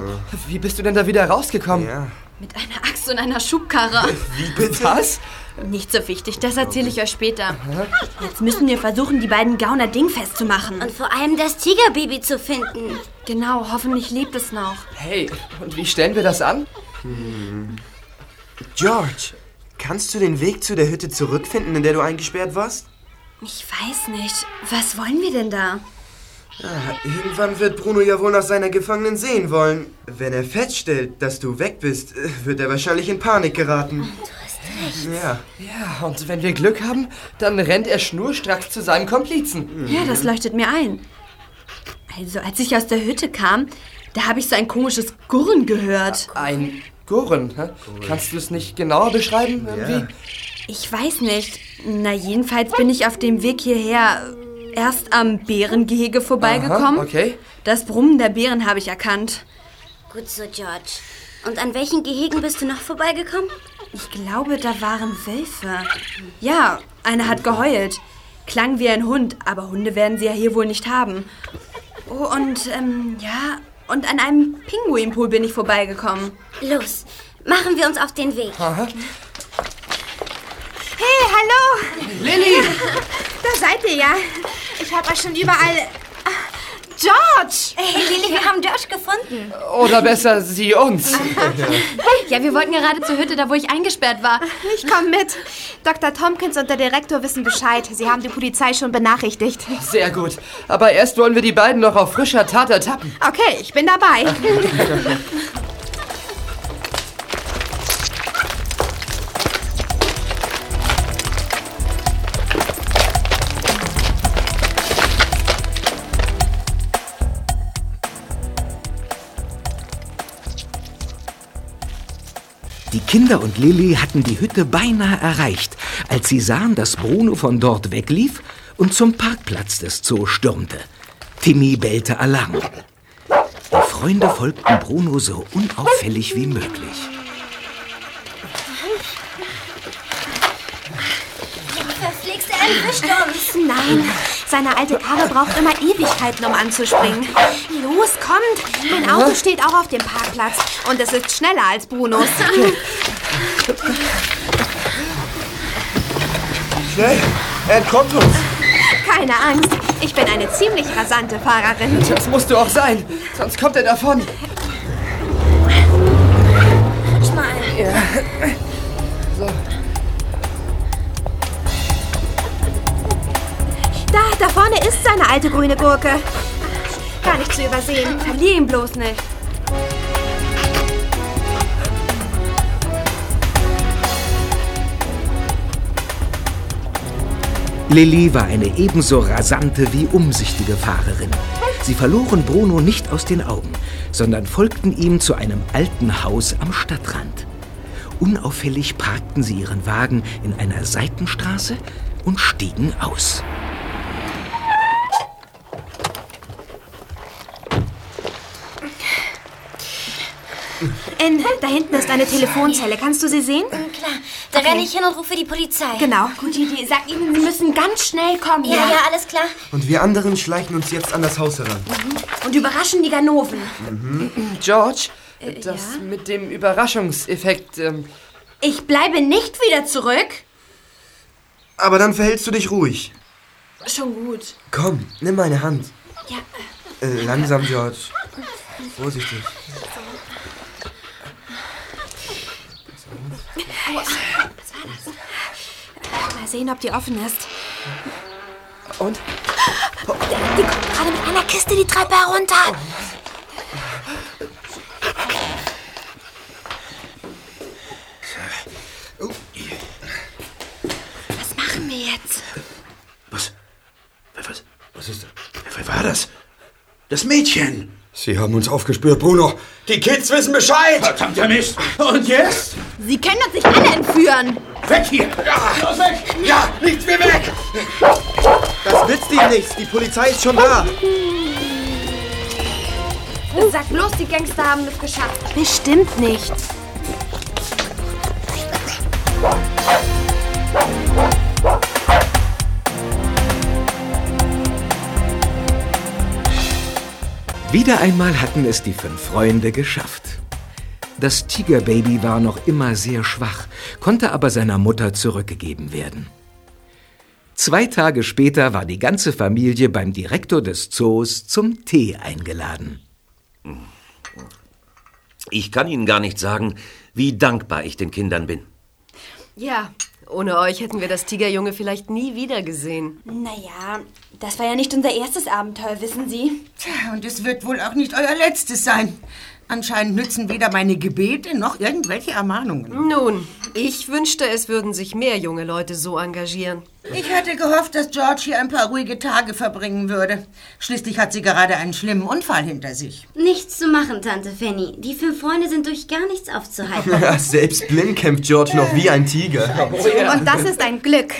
Speaker 7: Wie bist du denn da wieder rausgekommen?
Speaker 6: Ja.
Speaker 5: Mit einer Axt und einer Schubkarre.
Speaker 6: Wie bitte?
Speaker 7: Was?
Speaker 5: Nicht so wichtig, das erzähle ich euch später. Jetzt müssen wir versuchen, die beiden Gauner dingfest zu machen.
Speaker 4: Und vor allem das Tigerbaby zu finden.
Speaker 5: Genau, hoffentlich lebt es noch.
Speaker 7: Hey, und wie stellen wir das an?
Speaker 6: Hm. George, kannst du den Weg zu der Hütte zurückfinden, in der du eingesperrt warst?
Speaker 5: Ich weiß nicht. Was wollen wir denn da?
Speaker 6: Ah, irgendwann wird Bruno ja wohl nach seiner Gefangenen sehen wollen. Wenn er feststellt, dass du weg bist, wird er wahrscheinlich in Panik geraten.
Speaker 4: Du hast recht.
Speaker 6: Ja.
Speaker 7: Ja, und wenn wir Glück haben, dann rennt er schnurstracks zu seinem Komplizen.
Speaker 5: Ja, das leuchtet mir ein. Also, als ich aus der Hütte kam, da habe ich so ein komisches Gurren gehört.
Speaker 7: Ein Gurren, hä? Kannst du es nicht genauer beschreiben? Irgendwie?
Speaker 5: Ich weiß nicht. Na, jedenfalls bin ich auf dem Weg hierher erst am Bärengehege vorbeigekommen.
Speaker 7: Aha, okay.
Speaker 5: Das Brummen der Bären habe ich erkannt.
Speaker 4: Gut so, George. Und an welchen Gehegen bist du noch vorbeigekommen?
Speaker 5: Ich glaube, da waren Wölfe. Ja, einer hat geheult. Klang wie ein Hund, aber Hunde werden sie ja hier wohl nicht haben. Oh, und, ähm, ja, und an einem Pinguinpool bin ich vorbeigekommen.
Speaker 4: Los, machen wir uns auf den Weg.
Speaker 7: Aha.
Speaker 11: Hey, hallo!
Speaker 7: Lilly!
Speaker 11: Da seid ihr ja. Ich habe euch schon überall. George!
Speaker 4: Hey, Lili, wir haben George gefunden.
Speaker 7: Oder besser, sie uns.
Speaker 5: Ja, wir wollten gerade zur Hütte, da wo ich eingesperrt war.
Speaker 11: Ich komme mit. Dr. Tompkins und der Direktor wissen Bescheid. Sie haben die Polizei schon benachrichtigt.
Speaker 7: Sehr gut. Aber erst wollen wir die beiden noch auf frischer Tat ertappen.
Speaker 11: Okay, ich bin dabei.
Speaker 1: Die Kinder und Lilly hatten die Hütte beinahe erreicht, als sie sahen, dass Bruno von dort weglief und zum Parkplatz des Zoo stürmte. Timmy bellte Alarm. Die Freunde folgten Bruno so unauffällig wie möglich.
Speaker 4: Verflixte erwischt uns.
Speaker 11: Nein, seine alte Karre braucht immer Ewigkeiten, um anzuspringen. Los, kommt! Mein Auto steht auch auf dem Parkplatz und es ist schneller als Brunos.
Speaker 6: Schnell, er entkommt uns.
Speaker 11: Keine Angst, ich bin eine ziemlich rasante Fahrerin.
Speaker 7: Das musst du auch sein, sonst kommt er davon.
Speaker 4: Rutsch mal ein.
Speaker 7: Ja.
Speaker 11: Seine alte grüne Gurke. Gar nicht zu übersehen.
Speaker 5: Verlier ihn bloß nicht.
Speaker 1: Lilly war eine ebenso rasante wie umsichtige Fahrerin. Sie verloren Bruno nicht aus den Augen, sondern folgten ihm zu einem alten Haus am Stadtrand. Unauffällig parkten sie ihren Wagen in einer Seitenstraße, und stiegen aus.
Speaker 11: Ann, da hinten ist eine Telefonzelle. Kannst du sie sehen?
Speaker 4: Klar. Da renne ich hin und rufe die Polizei.
Speaker 11: Genau, gute Idee. Sag ihnen, sie müssen ganz schnell kommen.
Speaker 4: Ja, ja, alles klar.
Speaker 6: Und wir anderen schleichen uns jetzt an das Haus heran.
Speaker 11: Und überraschen die Ganoven.
Speaker 7: George,
Speaker 11: Äh,
Speaker 7: das mit dem Überraschungseffekt. Ähm,
Speaker 11: Ich bleibe nicht wieder zurück.
Speaker 6: Aber dann verhältst du dich ruhig.
Speaker 11: Schon gut.
Speaker 6: Komm, nimm meine Hand.
Speaker 11: Ja.
Speaker 6: Äh, langsam, George. Vorsichtig.
Speaker 11: Mal sehen, ob die offen ist.
Speaker 7: Und?
Speaker 11: Die kommt gerade mit einer Kiste die Treppe herunter. Was machen wir jetzt?
Speaker 12: Was? Was, was ist das? Wer war das? Das Mädchen.
Speaker 15: Sie haben uns aufgespürt, Bruno. Die Kids wissen Bescheid.
Speaker 12: Verdammter Mist. Und jetzt?
Speaker 11: Sie können uns nicht alle entführen.
Speaker 12: Weg hier. Ja, los weg. Ja, nichts mehr weg.
Speaker 6: Das nützt ihm nichts. Die Polizei ist schon da.
Speaker 11: Sag bloß, die Gangster haben es geschafft. Bestimmt nicht.
Speaker 1: Wieder einmal hatten es die fünf Freunde geschafft. Das Tigerbaby war noch immer sehr schwach, konnte aber seiner Mutter zurückgegeben werden. Zwei Tage später war die ganze Familie beim Direktor des Zoos zum Tee eingeladen.
Speaker 16: Ich kann Ihnen gar nicht sagen, wie dankbar ich den Kindern bin.
Speaker 13: Ja, ohne euch hätten wir das Tigerjunge vielleicht nie wieder gesehen.
Speaker 11: Naja, das war ja nicht unser erstes Abenteuer, wissen Sie.
Speaker 3: Tja, und es wird wohl auch nicht euer letztes sein. Anscheinend nützen weder meine Gebete noch irgendwelche Ermahnungen.
Speaker 13: Nun, ich wünschte, es würden sich mehr junge Leute so engagieren.
Speaker 3: Ich hatte gehofft, dass George hier ein paar ruhige Tage verbringen würde. Schließlich hat sie gerade einen schlimmen Unfall hinter sich.
Speaker 4: Nichts zu machen, Tante Fanny. Die fünf Freunde sind durch gar nichts aufzuhalten.
Speaker 6: Selbst blind kämpft George noch wie ein Tiger.
Speaker 11: Und das ist ein Glück.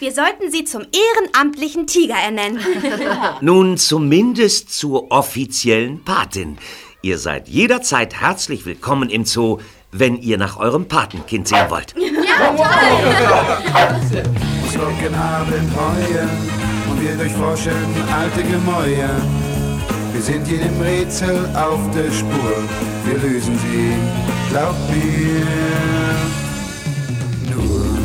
Speaker 11: Wir sollten Sie zum ehrenamtlichen Tiger ernennen.
Speaker 16: Nun zumindest zur offiziellen Patin. Ihr seid jederzeit herzlich willkommen im Zoo, wenn ihr nach eurem Patenkind sehen wollt.
Speaker 2: Uns locken Abenteuer und wir durchforschen alte Gemäuer. Wir sind jedem Rätsel auf der Spur, wir lösen sie, glaubt mir. Nur